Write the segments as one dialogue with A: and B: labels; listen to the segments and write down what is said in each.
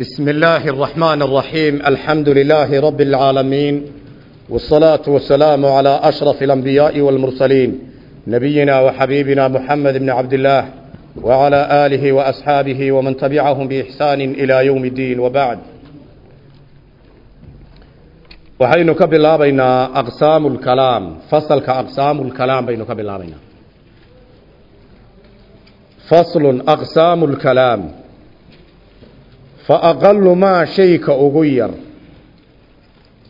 A: بسم الله الرحمن الرحيم الحمد لله رب العالمين والصلاة والسلام على أشرف الأنبياء والمرسلين نبينا وحبيبنا محمد بن عبد الله وعلى آله وأصحابه ومن تبعهم بإحسان إلى يوم الدين وبعد waxaynu ka bilaabaynaa aqsaamu lkalaam fasalka aqsaamu lkalaam baynu ka bilaabaynaa faslun aqsaamu lkalaam fa aqalu maa shayka ugu yar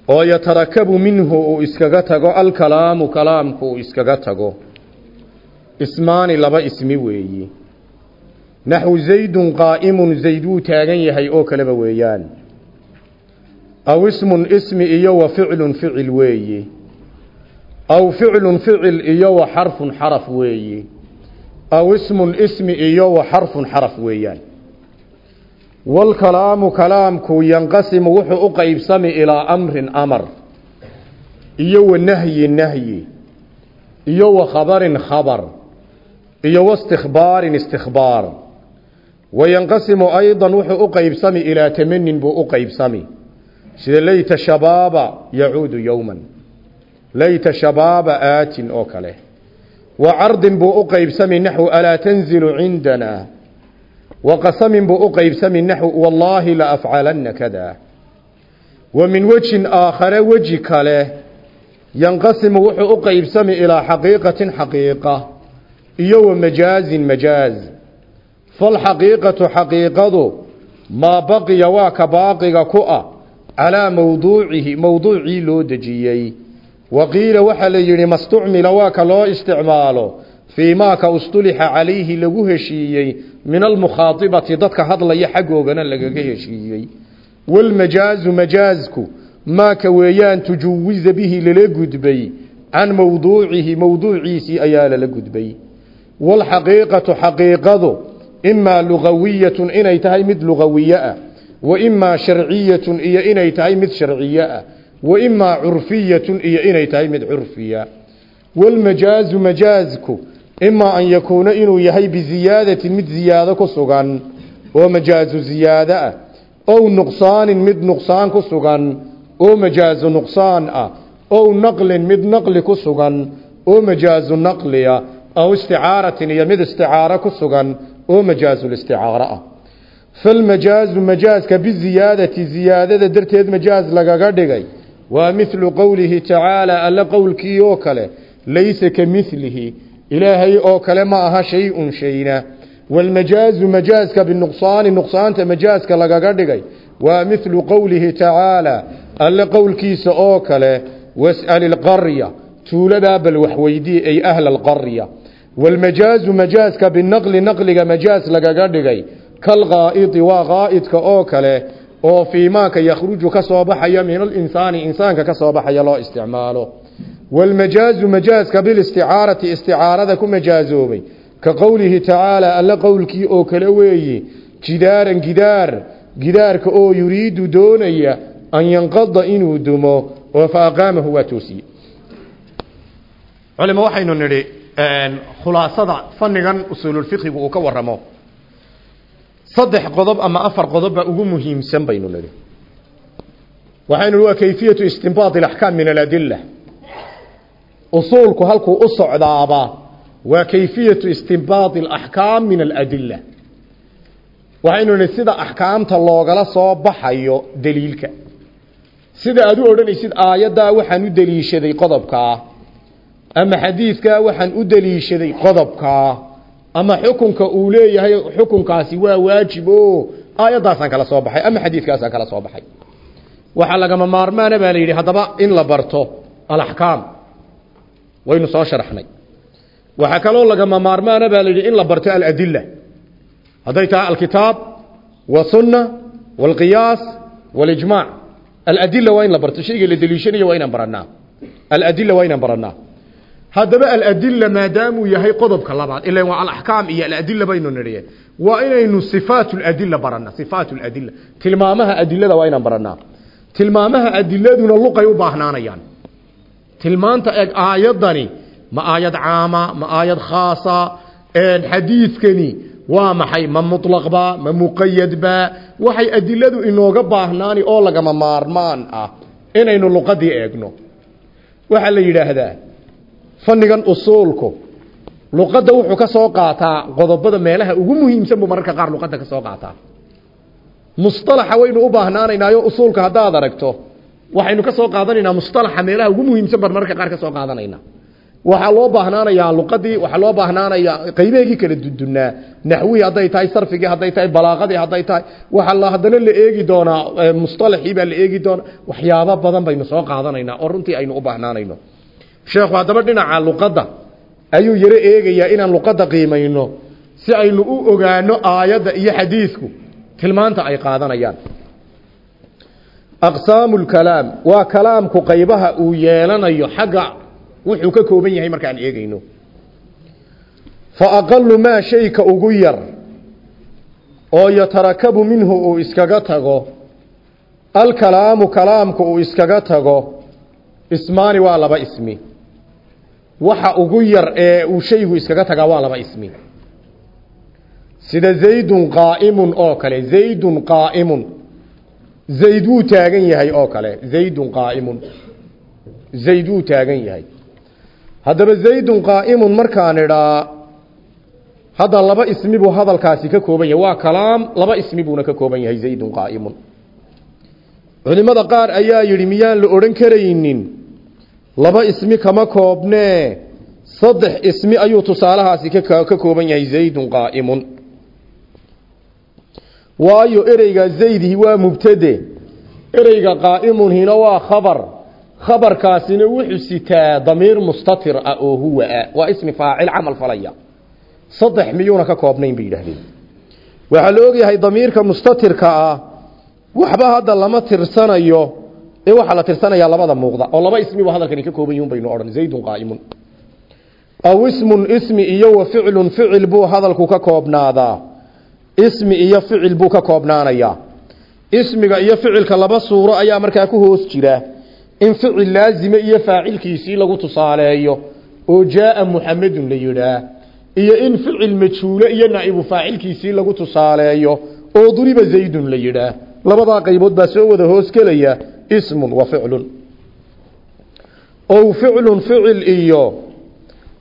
A: oo yatarakabu minhu uu iskaga tago alkalaamu kalaamku uu iskaga tago. Ismaani laba ismi weeyi. Naxwu zaydun qaa'imun zayd wuu taagan yahay oo kaleba weeyaan. Aw ismun ismi iyo wa ficlun ficil weeyi. Aw ficlun ficil iyo wa xarfun xaraf weeyi. Aw ismun ismi iyo wa xarfun xaraf weeyaan walkalaamu kalaamku yanqasimu wuxuu u qeybsami ilaa amrin amar iyo wa nahyi nahyi iyo wa khabarin khabar iyo wa istikhbaarin istikhbaar wa yanqasimu aydan wuxuu u qeybsami ilaa tamanin buu u qeybsami sida layta shabaaba yacuudu yowman layta shabaaba aatin oo kale. Wa cardin buu u qeybsami naxwu alaa tanzilu cindana wa qasamin buu u qeybsami naxwu wallaahi la afcalanna kada wa min wejin aakhare weji kale yanqasimu wuxuu u qeybsami ilaa xaqiiqatin xaqiiqa iyo wa majaazin majaaz. Falxaqiiqatu xaqiiqadu maa baqiya waa ka baaqiga ku ah calaa mawduucihi mowduucii loo dejiyey. Wa qiila waxaa la yidhi mastucmila waa ka loo isticmaalo fii maa ka calayhi lagu heshiiyey min almukhaadibati dadka hadlaya xaggoogana lagaga heshiiyey. Walmajaazu majaazku maaka weeyaan tujuwiza bihi lala gudbay can mowduucihi mowduuciisii ayaa lala gudbay. Waalxaqiiqatu xaqiiqadu imaa lugawiyatun inay tahay mid lugawiye ah. Waimaa sharciyatun iyo inay tahay mid sharciye ah. Waimaa curfiyatun iyo inay tahay mid curfiya walmajaazu imaa an yakuuna inuu yahay biziyaadatin mid ziyaado ku sugan oo majaazu ziyaado ah ow nuqsaanin mid nuqsaan ku sugan oo majaazu nuqsaan ah ow naqlin mid naqli ku sugan oo majaazu naqliya aw isticaaratin iyo mid isticaaro ku sugan oo majaazulisticaaro ah falmajaazu majaaska biziyaadati ziyaadada darteed majaaz lagaga dhigay waa mithlu qowlihi tacaala alla qowlkii oo kale laysa ka milihi ilaahay oo kale ma aha shay-un shayna. Walmajaazu majaaska binuqsaani nuqsaanta majaaska lagaga dhigay. Waa mithlu qowlihi tacaala alle qowlkiisa oo kale was'al ilqarya tuuladaa bal waxweydii ay ahla alqarya walmajaazu majaaska binaqli naqliga majaaz lagaga dhigay. Kalqaa'idi waa qaa'idka oo kale oo fii maaka yakhruju ka soo baxaya min alinsaani insaanka ka baxaya loo isticmaalo walmajaazu majaaska bilisticaarati isticaarada ku majaazoobay ka qowlihi tacaala alla qowlkii oo kale weeyi jidaaran gidaar gidaarka oo yuriidu doonaya an yanqada inuu dumo oo fa aqaamahu waa toosiye culimo waxaynu nidhi khulaasada fannigan usuululfiqigu uu ka waramo saddex qodob ama afar qodob baa ugu muhiimsan baynu nidhi waxaynu waa kayfiyatu istinbaad alaxkaam min aladilla usuulku halkuu u socdaaba waa kayfiyatu istinbaad alaxkaam min aladilla. Waxaynu nidhi sida axkaamta loogala soo baxayo daliilka. Sida aad u odhanaysid aayaddaa waxaan u deliishaday qodobkaa ama xadiidkaa waxaan u deliishaday qodobkaa ama xukunka uu leeyahay xukunkaasi waa waajib o. Aayaddaasaan kala soo baxay ama xadiidkaasaan kala soo baxay. Waxaa waynu soo sharaxnay. Waxaa kaloo lagama maarmaana baa la yidhi in la barto aladilla. Hadday tahay alkitaab wasunna walqiyaas walijmaac aladilla waa in la barto. Shayga la deliishanayo waa baranaa aladilla waa inaan baranaa haddaba aladilla maadaamuu yahay qodobka labaad. Ila waa alaxkaam iyo aladilla baynu nidhiye. Waa inaynu sifaat ladilla barana sifaat ladilla tilmaamaha adilada waa baranaa tilmaamaha adiladuna luqay u baahnaanayaan tilmaanta eg aayadani ma aayad caama ma aayad khaasa xadiidkani waa maxay? Ma muطlaqba ma muqayadba waxay adiladu inooga baahnaani oo lagama maarmaan ah inaynu luqadii eegno. Waxaa la yidhaahdaa fannigan usuulku luqadda wuxuu ka soo qaataa qodobada meelaha ugu muhiimsan buu mararka qaar luqadda ka soo qaataa. Musطalaxa waynu u baahnaanaynaayo usuulka haddaad aragto waxaynu ka soo qaadanaynaa musطalaxa meelaha ugu muhiimsan baan mararka qaar ka soo qaadanayna waxaa loo baahnaanayaa luqadii waxaa loo baahnaanayaa qaybeegii kala dudunaa naxwihii hadday tahay sarfigii hadday tahay balaaqadii hadday tahay. Waxaa la haddana la eegi doonaa musطalaxii baa la eegi doonaa. Waxyaabo badan baynu soo qaadanaynaa oo runtii aynu u baahnaanayno. Sheekhu haddaba dhinaca luqadda ayuu yaro eegayaa inaan luqadda qiimayno si aynu u ogaano aayadda iyo xadiidku tilmaanta ay qaadanayaan aqsaamu lkalaam waa kalaamku qaybaha uu yeelanayo xagga. Wuxuu ka kooban yahay markaan eegayno. Fa aqalu maa shayka ugu yar. Oo yatarakabu minhu uu iskaga tago. Alkalaamu kalaamku uu iskaga tago. Ismaani waa laba ismi. Waxa ugu yar ee uu shaygu iskaga tagaa waa laba ismi. Sida zaydun qaa'imun oo kale. Zaydun qaa'imun zayd wuu taagan yahay oo kale. Zaydun qaa'imun. Zayd wuu taagan yahay. Haddaba zaydun qaa'imun markaan idhaa hadda laba ismi buu hadalkaasi ka kooban yahay. Waa kalaam laba ismi buuna ka kooban yahay zaydun qaa'imun. Culimmada qaar ayaa yidhi miyaan la odhan karaynin? Laba ismi kama koobnee? Saddex ismi ayuu tusaalahaasi ka kooban yahay zaydun qaa'imun waayo ereyga zaydihi waa mubtade. Ereyga qaa'imunhina waa khabar. Khabarkaasina wuxuu sitaa damiir mustatir ah oo huwa ah. Waa ismi faacil camal falaya. Saddex miyuuna ka koobnayn bay yidhaahdeen. Damiirka mustatirka ah waxba hadda lama tirsanayo. Ee waxaa la tirsanayaa labada muuqda oo laba ismi buu hadalkani ka kooban yihiin baynu odhan zaydun qaa'imun. Aw ismun ismi iyo wa ficlun ficil buu hadalku ka koobnaadaa ismi iyo ficil buu ka koobnaanayaa. Ismiga iyo ficilka laba suuro ayaa markaa ku hoos jira. In ficil laazime iyo faacilkiisii lagu tusaaleeyo oo jaaa muxamedun la yidhaah iyo in ficil majhuule iyo naa'ibu faacilkiisii lagu tusaaleeyo oo duriba zaydun la yidhaah labadaa qaybood baa soo wada hoos gelaya ismun wa ficlun. Ow ficlun ficil iyo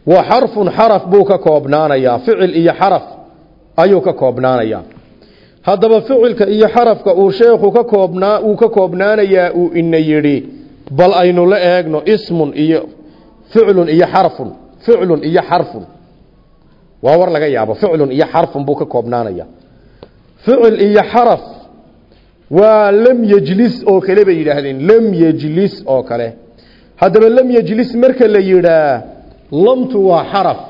A: wa xarfun xaraf buu ka koobnaanayaa. Ficil iyo xaraf ayuu ka koobnaanayaa. Haddaba ficilka iyo xarafka uu sheekhu ka koobnaa uu ka koobnaanayaa uu ina yidhi bal aynu la eegno ismun iyo ficlun iyo xarfun ficlun iyo xarfun. Waa war laga yaabo ficlun iyo xarfun buu ka koobnaanaya ficil iyo xaraf waa lam yejlis oo kale bay yidhaahdeen lam yejlis oo kale. Haddaba lam yejlis marka la yidhaa lamtu waa xaraf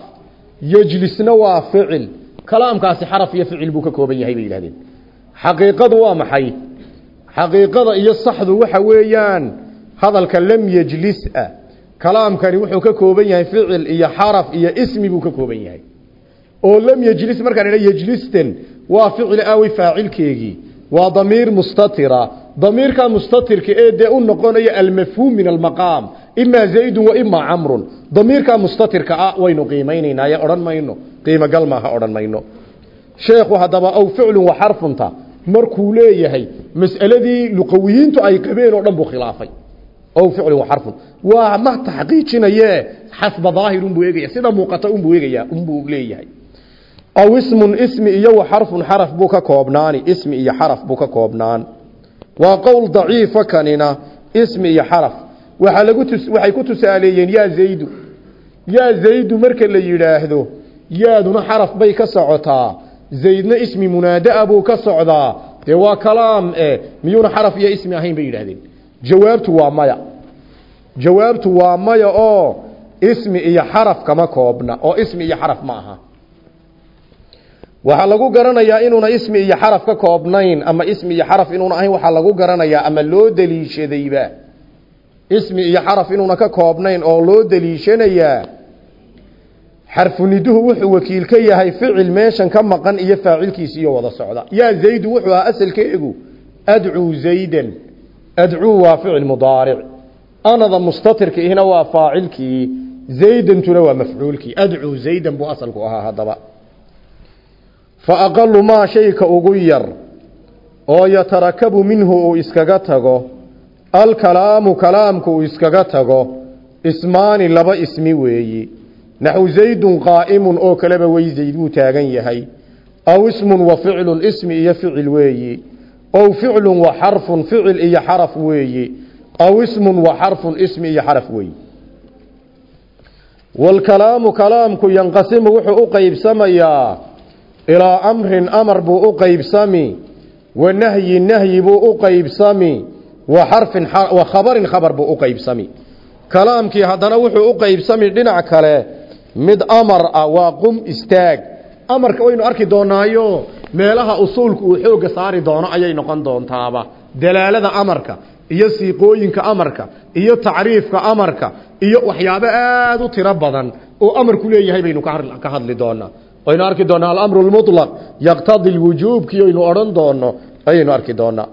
A: yejlisna waa ficil kalaamkaasi xaraf iyo ficil buu ka kooban yahay bay yidhahdeen. Xaqiiqadu waa maxay? Xaqiiqada iyo saxdu waxa weeyaan hadalka lam yejlis ah kalaamkani wuxuu ka kooban yahay ficil iyo xaraf iyo ismi buu ka kooban yahay. Oo lam yejlis markaan idha yejlisten waa ficil aawey faacilkeegii waa damiir mustatira. Damiirka mustatirka ee dee u noqonaya almafhuum min almaqaam imaa zaydun wa imaa camrun damiirka mustatirka ah waynu qiimaynaynaaye odhan mayno qiimogal maaha odhan mayno sheekhu haddaba aw ficlun wa xarfunta markuu leeyahay mas'aladii luqawiyiintu ay qabeen oo dhan buu khilaafay aw ficlun wa xarfun waa ma taxqiijinaye xasba daahir unbuu eegaya sida muuqata unbuu eegaya unbuu leeyahay aw ismun ismi iyo wa xarfun xaraf buu ka koobnaani ismi iyo xaraf buu ka koobnaan waa qowl daciifa kanina ismi iyo xaraf waxaa lagu waxay ku tusaaleeyeen yaa zaydu. Yaa zaydu marka la yidhaahdo yaaduna xaraf bay ka socotaa. Zaydna ismi munaadaa buu ka socdaa. Dee waa kalaam e miyuuna xaraf iyo ismi ahayn bay yidhahdeen jawaabtu waa maya. Jawaabtu waa maya oo ismi iyo xaraf kama koobna oo ismi iyo xaraf ma aha. Waxaa lagu garanayaa inuuna ismi iyo xaraf ka koobnayn ama ismi iyo xaraf inuuna ahayn waxaa lagu garanayaa ama loo daliishadayba ismi iyo xaraf inuuna ka koobnayn oo loo daliishanayaa xarfuniduhu wuxuu wakiil ka yahay ficil meeshan ka maqan iyo faacilkiisi iyo wada socda. Yaa zaydu wuxuu ahaa asalkeegu adcuu zaydan adcuu waa ficil mudaaric anada mustatirka ihna waa faacilkii zaydantuna waa mafcuulkii. Adcuu zaydan buu asalku ahaa haddaba. Fa aqalu maa shayka ugu yar oo yatarakabu minhu uu iskaga tago alkalaamu kalaamku uu iskaga tago ismaani laba ismi weeyi. Naxu zaydun qaa'imun oo kaleba wey zayd wuu taagan yahay. Aw ismun wa ficlun ismi iyo ficil weeyi. Ow ficlun wa xarfun ficil iyo xaraf weeyi. Aw ismun wa xarfun ismi iyo xaraf weeyi. Walkalaamu kalaamku yanqasimu wuxuu u qeybsamayaa ilaa amrin amar buu u qeybsami wa nahyi nahyi buu u qeybsami wa xarfin wa khabarin khabar buu u qeybsami kalaamkii haddana wuxuu u qeybsami dhinac kale mid amar ah waa qum istaag. Amarka waynu arki doonaayo meelaha usuulku uu xoogga saari doono ayay noqon doontaaba. Dalaalada amarka iyo siiqooyinka amarka iyo tacriifka amarka iyo waxyaabo aada u tiro badan oo amarku leeyahay baynu ka hadli doonaa waynu arki doonaa alamru lmutlaq yaqtadi lwujuubkii aynu odhan doono ayaynu arki doonaa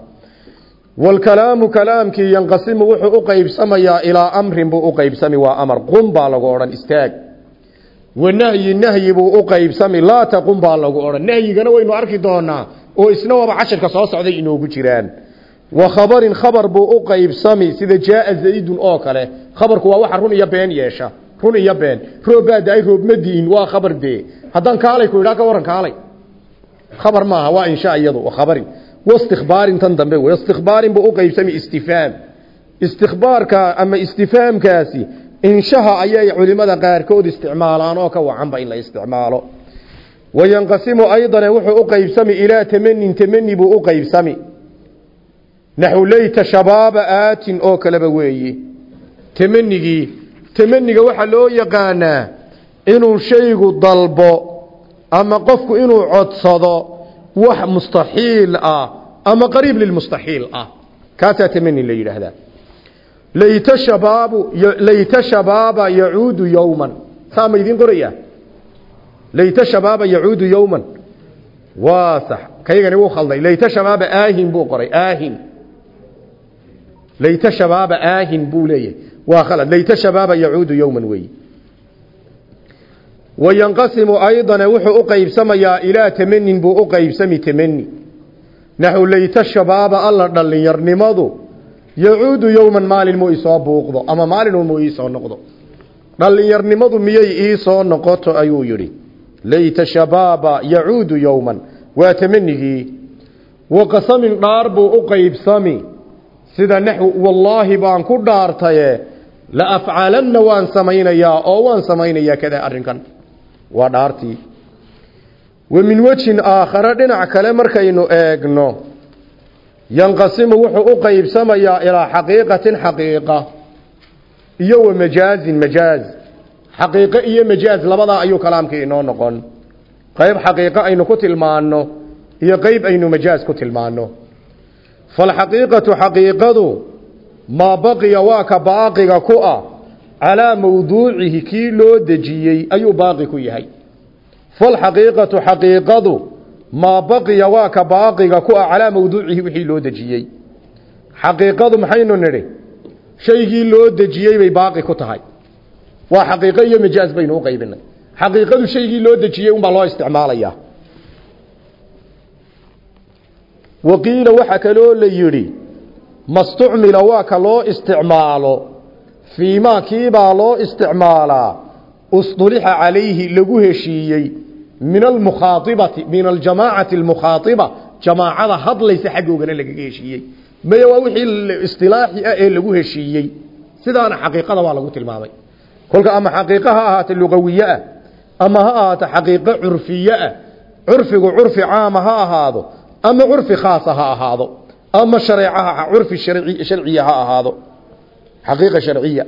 A: walkalaamu kalaamkii yanqasimu wuxuu u qeybsamayaa ilaa amrin buu u qeybsami waa amar. Qum baa lagu odhan istaag. Wanahyi nahyi buu u qeybsami laa taqum baa lagu odhan. Nahyigana waynu arki doonaa oo isna waaba casharka soo socday inoogu jiraan. Wa khabarin khabar buu u qeybsami sida jaaa zaydun oo kale. Khabarku waa waxa run iyo been yeesha. Run iyo been. Roob baa da'ay roobmadiin waa khabar dee. Haddaan kaalay ku idhaa ka waran kaalay. Khabar maaha waa insha iyadu wa wey istikbaarin buu u qeybsami istifaam istikbaarka ama istifaamkaasi inshaha ayay culimada qaarkood isticmaalaan oo ka wacanba in la isticmaalo wayanqasimu aydan wuxuu u qeybsami ilaa tamanin tamani buu u qeybsami naxu leyta shabaaba aatin oo kaleba weeye tamanigii tamaniga waxaa loo yaqaanaa inuu shaygu dalbo ama qofku inuu codsado wax mustaxiil ah ama qariib lilmustaxiil ah. Kaasaa tamani la yidhaahdaa. Layta shabaabu layta shabaaba yacuudu yowman saa ma idiin qoraya. Layta shabaaba yacuudu yowman waa sax. Kaygani wuu khalday layta shabaaba aahin buu qoray. Aahin. Layta shabaaba aahin buu leeyahay. Waa khalad. Layta shabaaba yacuudu yowman weeyi wayanqasimu aydan wuxuu u qeybsamayaa ilaa tamanin buu u qeybsami tamani naxu layta shabaaba alla dhallinyarnimadu yacuudu yowman maalin muu isoo buuqdo ama maalin muu iisoo noqdo. Dhallinyarnimadu miyay iisoo noqoto ayuu yidhi. Layta shabaaba yacuudu yowman waa tamanigii wa qasamin dhaar buu u qeybsami sida naxw wallaahi baan ku dhaartaye la afcalanna waan samaynayaa oo waan samaynayaa kada arrinkan waa dhaartii. Wa min wejhin aakhare dhinac kale markaynu eegno yanqasimu wuxuu u qeybsamayaa ilaa xaqiiqatin xaqiiqa iyo wa majaazin majaaz. Xaqiiqo iyo majaaz labadaa ayuu kalaamkii inoo noqon. Qeyb xaqiiqo aynu ku tilmaano iyo qeyb aynu majaaz ku tilmaano falxaqiiqatu xaqiiqadu maa baqiya waa ka baaqiga ku ah calaa mawduucihi kii loo dejiyey ayuu baaqi ku yahay falxaqiiqatu xaqiiqadu maa baqiya waa ka baaqiga ku ah calaa mawduucihi wixii loo dejiyey xaqiiqadu maxaynu nidhi shaygii loo dejiyey bay baaqi ku tahay waa xaqiiqo iyo majaaz baynu u qaybinay xaqiiqadu shaygii loo dejiyey unbaa loo isticmaalayaa waqiila waxaa kaloo la yidhi mastucmila waa ka loo isticmaalo fiimaa kiibaa loo isticmaalaa usطulixa calayhi lagu heshiiyey min almukhaaibati min aljamaacati almukhaaiba jamaacada hadlaysa xaggoogana lagaga heshiiyey. Maya waa wixii istilaaxi ah ee lagu heshiiyey. Sidaana xaqiiqada waa lagu tilmaamay. Kolka ama xaqiiqo ha ahaata lugawiye ah ama ha ahaato xaqiiqo curfiye ah curfigu curfi caama ha ahaado ama curfi khaasa ha ahaado xaqiiqa sharciya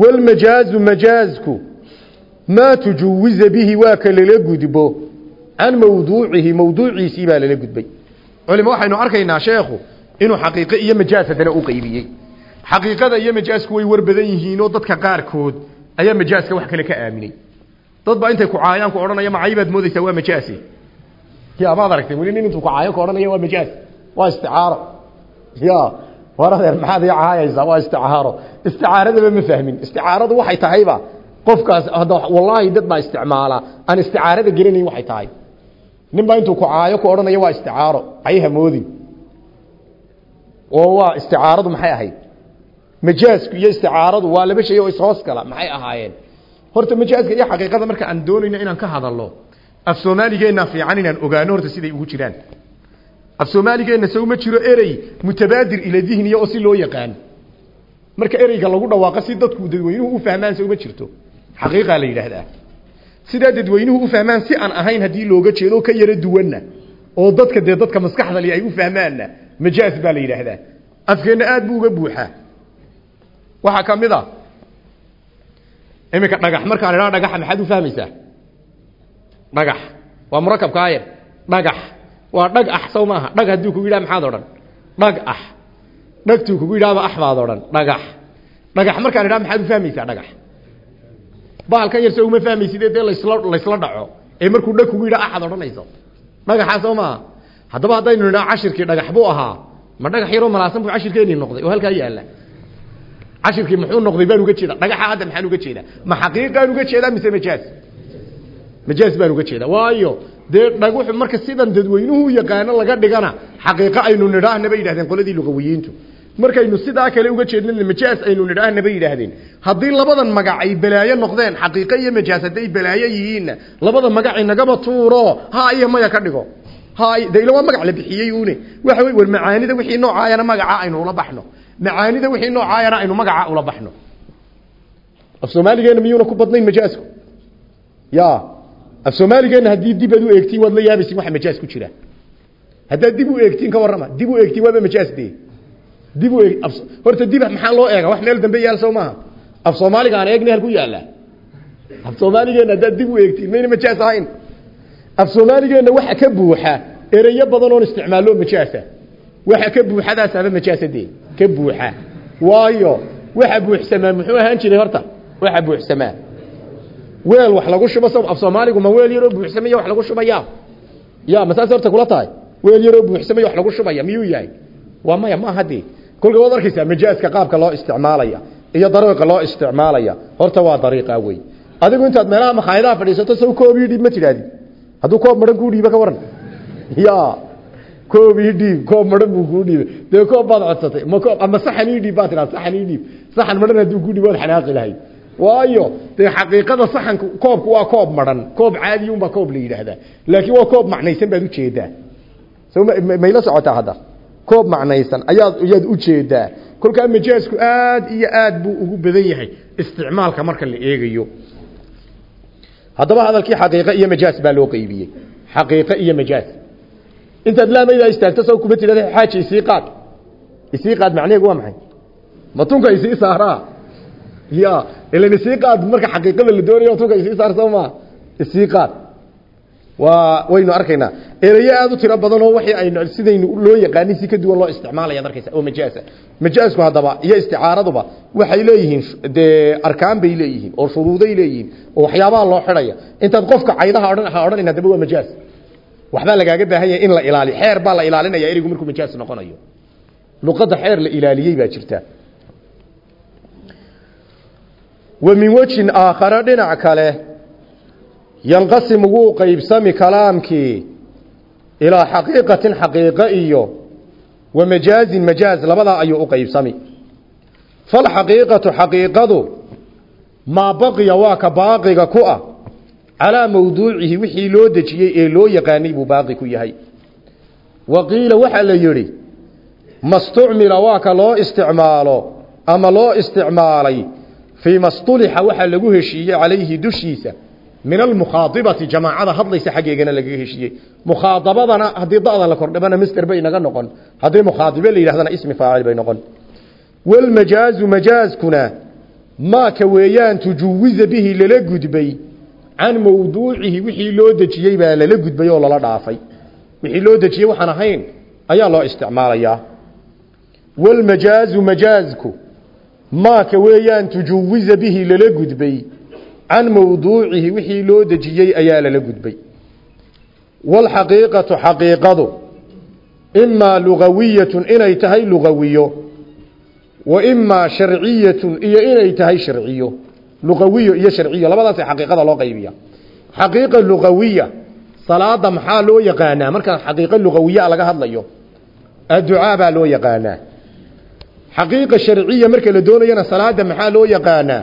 A: walmajaazu majaazku maa tujuwiza bihi waa ka lala gudbo can mawduucihi mawduuciisii baa lala gudbay culimo waxaynu arkaynaa sheekhu inuu xaqiiqo iyo majaaz haddana u qaybiyey xaqiiqada iyo majaazku way war badan yihiinoo dadka qaarkood ayaa majaaska wax kale ka aaminay dad baa intay ku caayaan ku odhanaya macaybaad moodaysaa waa majaasi ya maad aragtay weli nin intuu ku caayo ka odhanaya waa majaaz waa isticaaro ya war adeer maxaad ii caayaysaa? Waa isticaaro. Isticaaradaba ma fahmin. Isticaaradu waxay tahayba qofkaas wallaahi dad baa isticmaala. Aan isticaarada gelinayn waxay tahay. Ninbaa intuu ku caayo ku odhanaya waa isticaaro. Ayha moodin oo waa isticaaradu maxay ahayd? Majaasku iyo isticaaradu waa laba shay oo ishoos maxay ahaayeen? Horta majaaska iyo xaqiiqada marka aan doonayno inaan ka hadalno af soomaaligeena fiican inaan ogaano horta siday ugu jiraan af soomaaligeena saw ma jiro erey mutabaadir ila dihniya oo si loo yaqaan. Marka ereyga lagu dhawaaqo si dadku dadweynuhu u fahmaan saw ma jirto. Xaqiiqa la yiraahdaa sidaa dadweynuhu u fahmaan si aan ahayn haddii looga jeedo ka yaro duwanna oo dadka dee dadka maskaxda li ay u fahmaanna majaas baa la yidhaahdaa. Afkeenna aad buu uga buuxaa waxaa ka mid a iminka dhagax. Markaan idhaa dhagaxa maxaad u fahmaysaa? Dhagax. Waa murakabka ayar dhagax waa dhag ax sow maaha. Dhag hadduu kugu yidhaha maxaad odhan? Dhag ax dhagtuu kugu yidhahba ax baad odhan. Dhagax dhagax markaan idhaa maxaad u fahmaysaa dhagax bahalkan yar uma fahmaysid dee lasla laysla dhaco? Ee markuu dhag kugu yidhaha axad odhanayso? Dhagaxaa soo maaha. Haddaba haddaynu nidhaa cashirkii dhagax buu ahaa. Ma dhagax yaroo malaasan buu cashirkeenii noqday. Oo halkaa yaalla. Cashirkii muxuu noqday baan uga jeeda dhagaxa hadda maxaan uga jeedaa. Ma xaqiiqaan uga jeedaa mise majaaz majaaz baan uga jeedaa. Waayo dee dhaguxu marka sidan dadweynuhu yaqaano laga dhigana xaqiiqo aynu nidhaahna bay yidhahdeen qoladii luqawiyiintu markaynu sidaa kale uga jeednana majaaz aynu nidhaahna bay yidhaahdeen. Haddii labadan magac ay balaayo noqdeen xaqiiqo iyo majaaz hadday balaayo yihiinna labada magac inagaba tuuro ha iyo maya ka dhigo. Ha de magac la bixiyey une waxa wey war macaanida wixii noocaayana magaca aynu ula baxno. Macaanida wixii noocaayana aynu magaca ula baxno. Af soomaaligeena miyuuna ku badnayn majaazku? Ya af soomaaligeena haddii dib aad u eegtiin waad la yaabaysin waxa majaaz ku jira. Haddaad dib u eegtiin ka warrama dib u eegtiin waaba majaaz dee. Dib u eeg horta dib maxaa loo eega? Wax meel dambe yaal soo af soomaaliga aan halku yaalla. Af soomaaligeena haddaad dib u eegtiin mayna majaaz ahayn. Af soomaaligeena waxa ka buuxa ereyo badan oon isticmaallo majaasa waxa ka buuxadaasaaba majaasadee ka buuxa. Waayo waxa buuxsamaa muxuu ahaan jiray horta? Waxa buuxsamaa weel wax lagu shubo af soomaaligu ma weel yaroo buuxsamaya wax lagu shubaya ya ma saas horta kula tahay? Weel yaroo buuxsamaya wax lagu shubaya miyuu yahay? Waa maya ma hadee kolka waad arkaysaa majaaska qaabka loo isticmaalaya iyo dariiqa loo isticmaalaya. Horta waa dariiqa wey adigu intaad meelaha makhaayadaha fadhiisato saw koob ii dhiib ma tidhahdid hadduu koob maran kuu dhiiba ka waran. Ya koob ii dhiib koob maran buu kuu dhiibay dee koob baad codsatay. Ma koob ama saxan ii dhiib baad tidhahda saxan ii dhiib. Saxan maran hadduu kuu dhiib waad xanaaqi lahayd waayo dee xaqiiqada saxanka koobku waa koob maran. Koob caadi unbaa koob la yidhaahdaa. Laakiin waa koob macnaysan baad u jeedaa so mayla socotaa hadda? Koob macnaysan ayaad ayaad u jeedaa kolkaa majaasku aad iyo aad buu ugu badan yahay isticmaalka marka la eegayo. Haddaba hadalkii xaqiiqo iyo majaas baa loo qeybiyey xaqiiqo iyo majaas. Intaad laamaydaa istaagto saw kuma tidhahda xaaji isii qaad. Isii qaad macnaheegu waa maxay? Matunka isii saaraa ya ilan isii qaad marka xaqiiqada la doonayo matunka isii saar soo maa isii qaad. Waa waynu arkaynaa erayo aad u tiro badan oo waxay aynu sidaynu loo yaqaanin si ka duwan loo isticmaalaya arkaysa oo majaasa. Majaasku haddaba iyo isticaaraduba waxay leeyihiin dee arkaan bay leeyihiin oo shuruuday leeyihiin oo waxyaabaha loo xidhaya. Intaad qofka caydaha odhan ha odhanin haddaba waa majaas. Waxbaa lagaaga baahan yahay in la ilaaliyo xeer baa la ilaalinaya ereygu markuu majaas noqonayo. Luqadda xeer la ilaaliyey baa jirta wa min wejin aakhare dhinac kale yanqasimu wuu qaybsami kalaamkii ilaa xaqiiqatin xaqiiqo iyo wa majaazin majaaz labadaa ayuu u qaybsami. Falxaqiiqatu xaqiiqadu maa baqiya waa ka baaqiga ku ah calaa mawduucihi wixii loo dejiyey ee loo yaqaanay buu baaqi ku yahay. Wa qiila waxaa la yidhi mastucmila waa ka loo isticmaalo ama loo isticmaalay fii mastulixa waxaa lagu heshiiyey calayhi dushiisa min almukhaadibati jamaacada hadlaysa xaggeegana lagaga heshiiyey mukhaadabadana haddii da'da la kordhabana master bay naga noqon haddii mukhaadibe la yidhahdana ismi faacil bay noqon walmajaazu majaazkuna maaka weeyaan tujuwiza bihi lala gudbay can mawduucihi wixii loo dejiyey baa lala gudbay oo lala dhaafay wixii loo dejiyey waxaan ahayn ayaa loo isticmaalayaa walmajaazu majaazku maaka weeyaan tujuwiza bihi lala gudbay can mawduucihi wixii loo dejiyey ayaa lala gudbay. Waalxaqiiqatu xaqiiqadu imaa lugawiyatun inay tahay lugawiyo wa imaa sharciyatun iyo inay tahay sharciyo. Lugawiyo iyo sharciyo labadaasay xaqiiqada loo qaybiya xaqiiqa lugawiya salaada maxaa loo yaqaanaa? Marka xaqiiqo luqawiya laga hadlayo adducaa baa loo yaqaanaa xaqiiqa sharciya marka la doonayana salaada maxaa loo yaqaanaa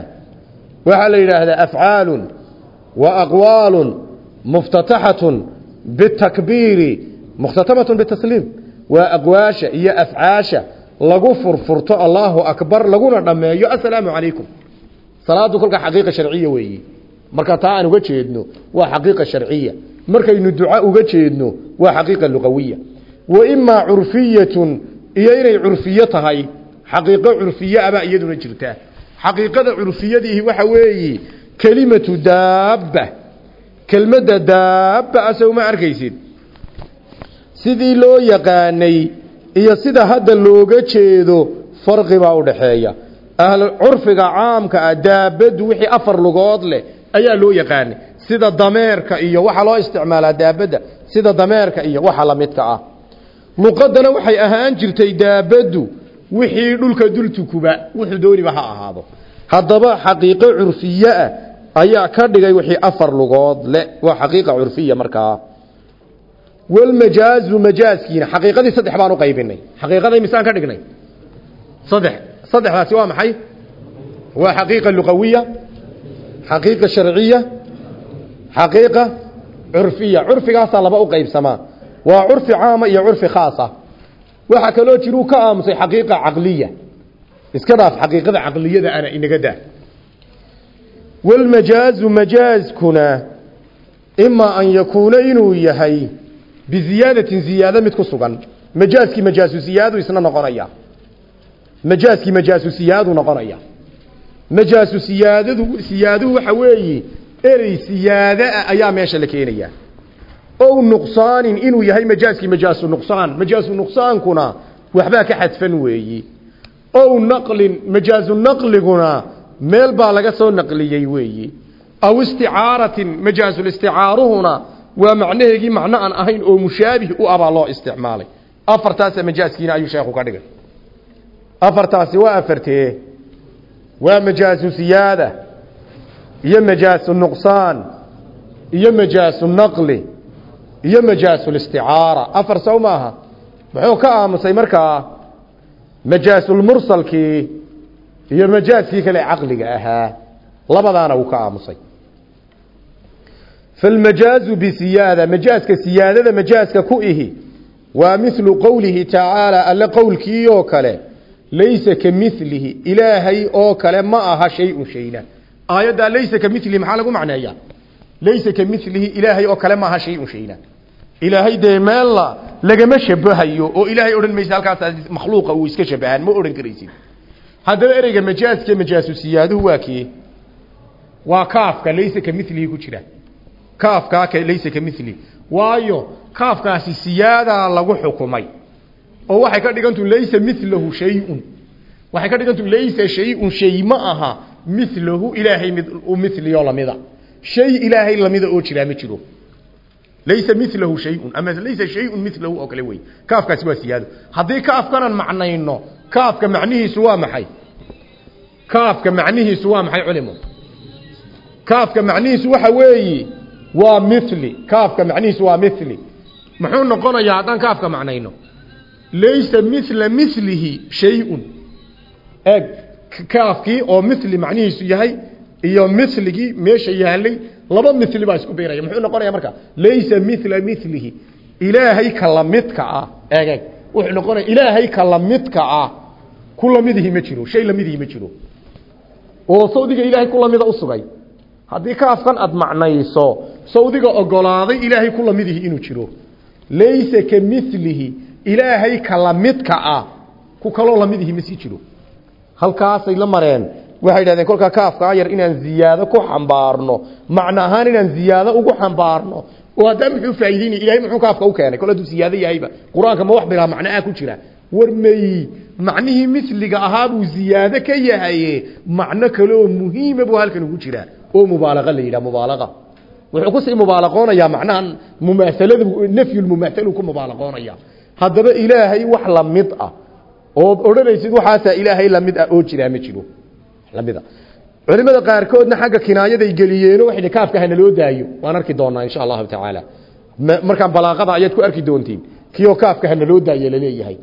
A: waxaa la yidhaahdaa afcaalun wa aqwaalun muftataxatun bitakbiiri mukhtatamatun bitasliim. Waa aqwaasha iyo afcaasha lagu furfurto allaahu akbar laguna dhammeeyo assalaamu calaykum. Salaadu kolka xaqiiqa sharciya weeye marka taa aan uga jeedno waa xaqiiqa sharciya. Markaynu duca uga jeedno waa xaqiiqa luqawiya wa imaa curfiyatun inay curfiyo tahay xaqiiqo curfiye abaa iyaduna jirtaa. Xaqiiqada curfiyadiihi waxa weeye kelimatu daabba. Kelmadda daabba asaw ma arkaysid. Sidii loo yaqaanay iyo sida hadda looga jeedo farqi baa u dhaxeeya. Ahl curfiga caamka ah daabadu wixii afar lugood leh ayaa loo yaqaanay. Sida dameerka iyo waxa loo isticmaalaa daabada sida dameerka iyo waxa la midka ah. Luqadana waxay ahaan jirtay daabadu wixii dhulka dultukuba wuxuu dooniba ha ahaado. Haddaba xaqiiqo curfiye ah ayaa ka dhigay wixii afar lugood le waa xaqiiqa curfiya markaa. Walmajaazu majaaskiina xaqiiqadii saddex baan u qaybinay. Xaqiiqaday misaan ka dhignay. Saddex saddexdaasi waa maxay? Waa xaqiiqa luqawiya xaqiiqa sharciya xaqiiqa curfiya. Curfigaasaa laba u qaybsamaa. Waa curfi caama iyo curfi khaasa waxaa kaloo jiruu ka aamusay xaqiiqa caqliya. Iska dhaaf xaqiiqada caqliyada ana inaga daa. Walmajaazu majaazkuna imaa an yakuuna inuu yahay biziyaadatin ziyaado mid ku sugan. Majaaskii majaasu siyaadu isna noqonaya. Majaaskii majaasu siyaadu noqonaya. Majaasu siyaadadu siyaaduhu waxa weeye erey siyaadaah ayaa meesha la keenaya ow nuqsaanin inuu yahay majaaskii majaasu nuqsaan. Majaasu nuqsaankuna waxbaa ka xadfan weeyi. Ow naqlin majaasu naqliguna meel baa laga soo naqliyey weeyi. Aw isticaaratin majaasulisticaaruhuna waa macnaheegii macno aan ahayn oo mushaabih u abaa loo isticmaalay. Afartaasa majaaskiina ayuu sheekhu ka dhigay. Afartaasi waa afartee. Waa majaasu siyaada iyo majaasu nuqsaan iyo majaasu iyo majaasu listicaara afar sow maaha. Muxuu ka aamusay markaa majaasulmursalkii iyo majaaskii kale caqliga ahaa. Labadaana wuu ka aamusay. Falmajaazu bisiyaada majaaska siyaadada majaaska ku ihi waa milu qowlihi tacaala alle qowlkii oo kale. Laysa ka milihi ilaahay oo kale ma aha shay-un shayna. Aayaddaa laysa ka milihi maxaa lagu macneeyaa laysa ka milihi ilaahay oo kale ma aha shay-un shayna. Ilaahay dee meella lagama shabahayo oo ilaahay odhan maysa halkaas makhluuqa uu iska shabahaan ma odhan karaysid. Haddaba ereyga majaaska majaasu siyaaduhu waa kee? Waa kaafka laysa ka milihi ku jira. Kaafkaa ka laysa ka milihi waayo kaafkaasi siyaadaa lagu xukumay. Oo waxay ka dhigantu laysa milahu shayun. Waxay ka dhigantu laysa shayun shay milahu ilaahay mid lamida shay ilaahay lamida oo jiraa ma jiro. Laysa milahu shayun. Ama laysa shayun milahu oo kale wey kaafkaasi waa siyaado. Haddii kaafkanan macnayno kaafka macnihiisu waa maxay? Kaafka macnihiisu waa maxay culimo kaafka macnihiisu waxa weeyi waa mili kaafka macnihiisu waa mili muxuu noqonayaa haddaan kaafka macnayno? Laysa mila milihi shayun. Eeg kaafkii oo mili macnihiisu yahay iyo miligii meesha yaalay laba mili baa isku biiraya. Muxuu noqonaya marka? Laysa mila milihi ilaahay ka lamidka ah. Eeg wuxuu noqonaya ilaahay ka lamidka ah. Ku lamidihi ma jiro. Shay lamidihi ma jiro. Oo sawdiga ilaahay ku lamida usugay haddii kaafkan aad macnayso sawdiga ogolaaday ilaahay ku lamidihi inuu jiro. Laysa ka milihi ilaahay ka lamidka ah. Ku kaloo lamidihi ma sii jiro. Halkaasay la mareen waxay idhahdeen kolkaa kaafkaa yar inaan ziyaado ku xambaarno. Macno ahaan inaan ziyaado ugu xambaarno. Oo haddaa muxuu faa'iideynaya ilahay muxuu kaafka u keenay? Kol hadduu yahayba. Qur'aanka ma wax bilaa macno ah ku jira. War may miliga ahaa buu ziyaado ka yahaye macno kale oo muhiima buu halkan ugu jiraa oo mubaalaqa la yidhaha mubaalaqa. Wuxuu ku sii mubaalaqoonayaa macnahan mumaahalada nafyulmumaahalu ku mubaalaqoonaya haddaba ilaahay wax la mid ah. Ood odhanaysid waxaasaa ilaahay la mid ah oo jiraa ma jiro lamida culimada qaarkoodna xagga kinaayaday geliyeeno waxay kaafka hana loo daayo. Waan arki doonaa insha allahu tacaala markaan balaaqada ayaad ku arki doontiin. Kioo kaafka hana loo daaye la leeyahay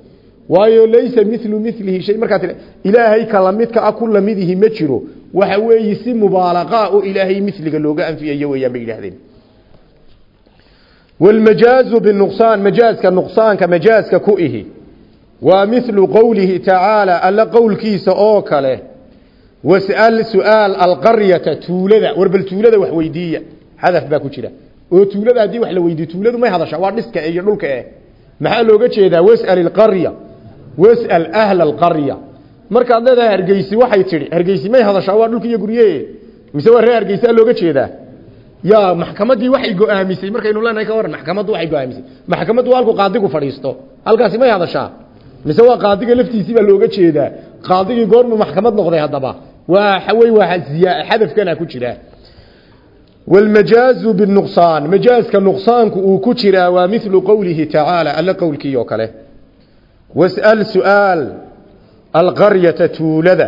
A: waayo laysa milu milihi shay markaa tia ilaahay ka lamidka a ku lamidihi ma jiro. Waxa weeye si mubaalaqaa oo ilaahay miliga looga anfiyayo weeyaan bay yidhahdeen walmajaazu binuqsaan majaaska nuqsaanka majaaska ku ihi. Waa milu qowlihi tacaala alla qowlkiisa oo kale was'al su'aal alqaryata tuulada. Warbal tuulada wax weydiiya. Hadaf baa ku jira. Oo tuulada haddii wax la weydiiyo tuuladu may hadashaa waa dhiska iyo dhulka eh maxaa looga jeedaa? Was'al alqarya. Was'al ahla alqarya. Markaad leedahay hargeysi waxay tidhi hargeysi may hadashaa waa dhulka iyo gurye mise waa reer hargeysaa looga jeedaa? Ya maxkamadii waxay go'aamisay. Markaynu leenahay ka waran maxkamaddu waxay go'aamisay. Maxkamaddu halku qaadigu fadhiisto. Halkaasi may hadashaa mise waa qaadiga laftiisii baa looga jeedaa qaadigii goormu maxkamad noqday haddaba waa xawey waa xadafkana ku jira والمجاز بالنقصان مجاز كالنقصان كوكترا ومثل قوله تعالى ألا قولك يوكله واسأل سؤال القرية تولد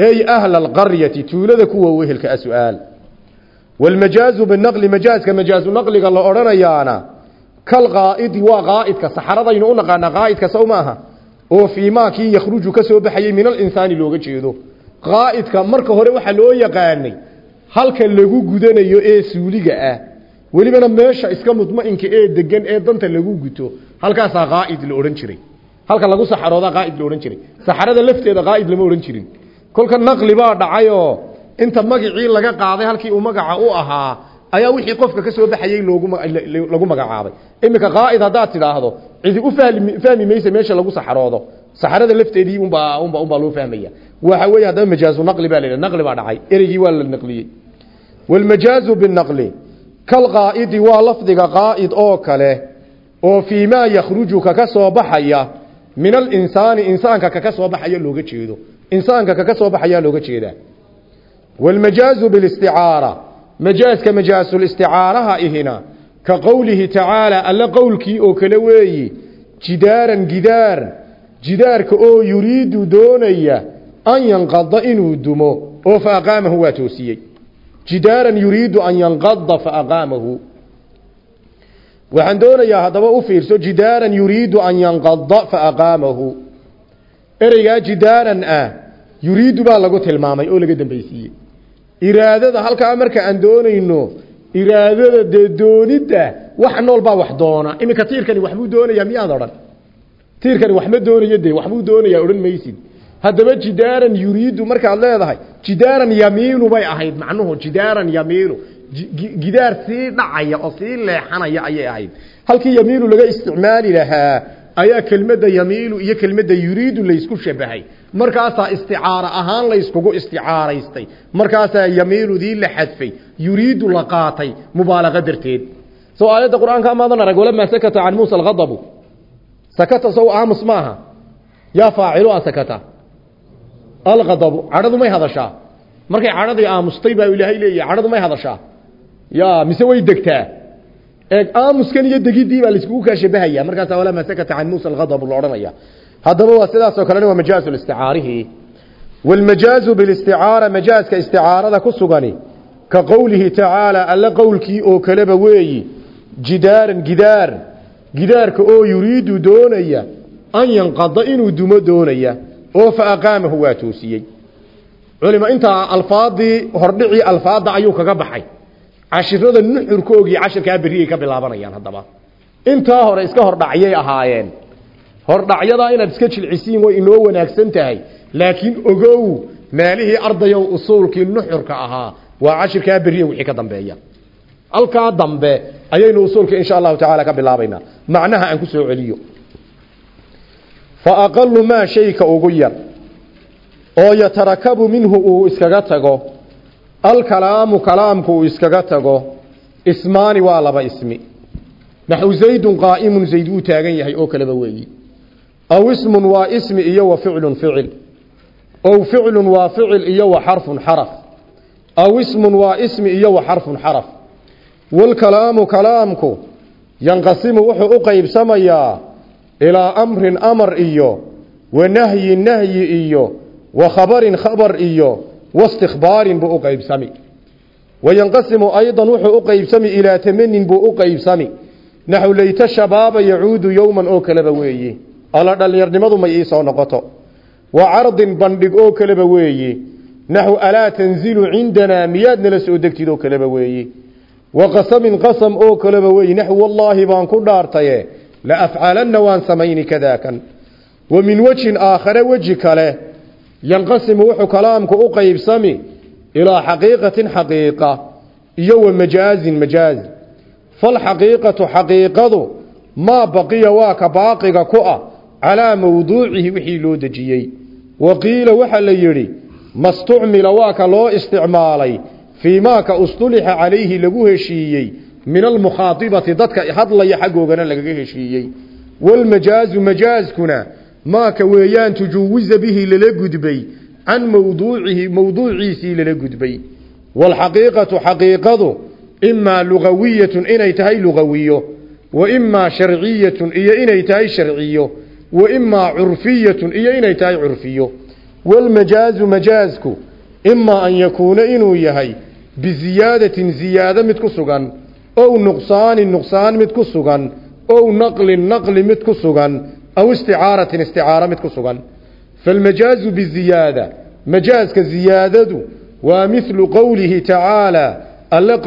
A: أي أهل القرية تولد كوا وهلك أسؤال والمجاز بالنقل مجاز كمجاز نقل قال الله أرنيانا كالغائد وغائد كسحرة ينقنا غائد كسوماها oo fii maa kii yakhruju ka soo baxayey min alinsaani looga jeedo. Qaa'idka marka hore waxaa loo yaqaanay halka lagu gudanayo ee suuliga ah welibana meesha iska mudma'inka ee degan ee danta lagu guto halkaasaa qaa'id la odhan jiray. Halka lagu saxaroodaa qaa'id la odhan jiray. Saxarada lafteeda qaa'id lama odhan jirin. Kolka naqli baa dhacayoo inta magacii laga qaaday halkii uu magaca u ahaa ayaa wixii qofka ka soo baxayay loogu magacaabay. Iminka qaa'id haddaad tidhaahdo cidi u fahmi maysa meesha lagu saxaroodo. Saxarada lafteedii unbaa unba unbaa loo fahmaya. Waxa weeye haddaba majaazu naqli baa laydhaha naqli baa dhacay. Ereygii waa la naqliyey. Walmajaazu binaqli kalqaa'idi waa lafdiga qaa'id oo kale oo fii yakhruju kaka soo baxaya min alinsaani insaanka kaka soo baxaya looga jeedo. Insaanka kaka soo baxayaa looga jeedaa. Walmajaazu bilisticaara majaaska majaasulsticaaraha ihina ka qowlihi tacaalaa alla qowlkii oo kale weeyi jidaaran gidaar jidaarka oo yuriidu doonaya an yanqada inuu dumo oo fa aqaamahu waa toosiyey. Jidaaran yuriidu an yanqada fa aqaamahu. Waxaan doonayaa haddaba u fiirso jidaaran yuriidu an yanqada fa aqaamahu. Ereygaa jidaaran ah yuriidu baa lagu tilmaamay oo laga dambaysiiyey iraadada halkaa marka aan doonayno iraadada dee doonidda wax nool baa wax doona. Iminka tiirkani waxbuu doonayaa miyaad odhan? Tiirkani waxma doonayo dee waxbuu doonayaa odhan maysid. Haddaba jidaaran yuriidu markaad leedahay jidaaran yamiinu bay ahayd macnuhu jidaaran yamiinu. Gidaar sii dhacaya oo sii leexanaya ayay ahayd. Halkii yamiinu laga isticmaali lahaa ayaa kelmadda yamiinu iyo kelmadda yuriidu laysku shabahay markaasaa isticaaro ahaan layskugu isticaaraystay. Markaasaa yamiinudii la xadfay. Yuriidu la qaatay mubaalaqa darteed. Soo aayadda qur'aanka amaadan arag walamaa sakata can muusa alghadabu. Sakata sow aamus maaha yaa faacilu a sakata. Alghadabu cadhadu may hadashaa. Markay cadhadii aamustay baa ilaahay leeyahay cadhadu may hadashaa. Ya mise way degtaa. Eeg aamuskan iyo degiddii baa laiskugu kaa markaasaa walamaa sakata can muusa alghadabu la odhanaya haddaba waa sidaasoo kalena waa majaazu listicaarihi. Waalmajaazu bilisticaara majaaska isticaarada ku sugani ka qowlihi tacaala alla qowlkii oo kaleba weeyi jidaaran gidaar gidaarka oo yuriidu doonaya an yanqada inuu dumo doonaya oo fa aqaamahu waa toosiyey. Culima intaa alfaadii hordhicii alfaadda ayuu kaga baxay. Cashirada nuxurkoogii cashirkaa berriyay ka bilaabanayaan haddaba. Intaa hore iska hordhacyay ahaayeen hordhacyadaa inaad iska jilcisiin way inoo wanaagsan tahay. Laakiin ogow maalihii ardayow usuulkii nuxurka ahaa waa cashirkaa berriya wixii ka dambeeya. Halkaa dambe ayaynu usuulka insha allahu tacaala ka bilaabaynaa macnaha aan ku soo celiyo. Fa aqalu maa shayka ugu yar. Oo yatarakabu minhu uu iskaga tago. Alkalaamu kalaamku uu iskaga tago. Ismaani waa laba ismi. Naxu zaydun qaa'imun zayd wuu taagan yahay oo kaleba weeyi aw ismun waa ismi iyo wa ficlun ficil ow ficlun waa ficil iyo wa xarfun xaraf aw ismun waa ismi iyo wa xarfun xaraf walkalaamu kalaamku yanqasimu wuxuu u qaybsamayaa ilaa amrin amar iyo wa nahyin nahyi iyo wa khabarin khabar iyo waistikbaarin buu u qaybsami. Wayanqasimu aydan wuxuu u qaybsami buu u qaybsami. Naxu layta shabaaba yacuudu oo kaleba weeye alla dhallinyarnimadu may ii soo noqoto. Wa cardin bandhig oo kaleba weeye naxu alaa tanzilu cindanaa miyaad nala soo degtid oo kaleba weeye wa qasamin qasam oo kaleba weeye naxu wallaahi baan ku dhaartaye. La afcalanna waan samayni kadaakan. Wa min wejhin aakhare weji kale. Yanqasimu wuxuu kalaamku u qaybsami ilaa xaqiiqatin xaqiiqa iyo wa majaazin majaazi falxaqiiqatu xaqiiqadu maa baqiya waa ka baaqiga ku ah calaa mawduucihi wixii loo dejiyey. Wa qiila waxaa la yidhi mastucmila waa ka loo isticmaalay fii maa ka ustulixa calayhi lagu heshiiyey min almukhaadibati dadka hadlaya xaggoogana lagaga heshiiyey. Walmajaazu majaaskuna maaka weeyaan tujuwiza bihi lala gudbay can mawduucihi mawduuciisii lala gudbay. Waalxaqiiqatu xaqiiqadu imaa lugawiyatun inay tahay lugawiyo wa imaa sharciyatun iyo inay tahay sharciyo wa imaa curfiyatun iyo inay tahay curfiyo. Walmajaazu majaazku imaa an yakuuna inuu yahay biziyaadatin ziyaado mid ku sugan ow nuqsaanin nuqsaan mid ku sugan ow naqlin naqli mid ku sugan aw isticaaratin isticaaro mid ku sugan. Falmajaazu biziyaada majaazka ziyaadadu waa mithlu qowlihi tacaalaa alle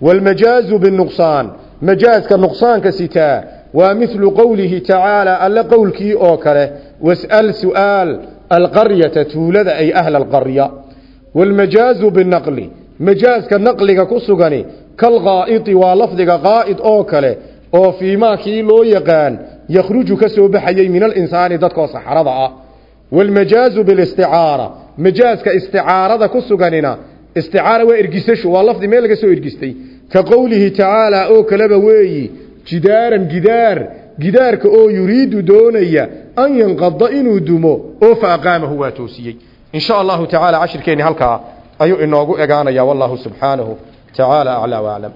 A: waalmajaazu binuqsaan majaazka nuqsaanka sitaa waa mithlu qowlihi tacaalaa alle qowlkii oo kale was'al su'aal alqaryata tuulada ay ahla alqarya waalmajaazu binaqli majaazka naqliga ku sugani kalqaa'idi waa lafdiga qaa'id oo kale oo fiimaa kii loo yaqaan yakhruju ka soo baxayay min alinsaani dadkoo saxrada ah waalmajaazu bilisticaara majaazka isticaarada soo ergistay ka qowlihi tacaalaa oo kaleba weeyi jidaaran gidaar gidaarka oo yuriidu doonaya an yanqada inuu dumo oo fa aqaamahu waa toosiyey. In sha allahu tacaala cashirkeenni halkaa ayuu inoogu egaanaya wallahu subxaanahu tacaala aclaa waaclam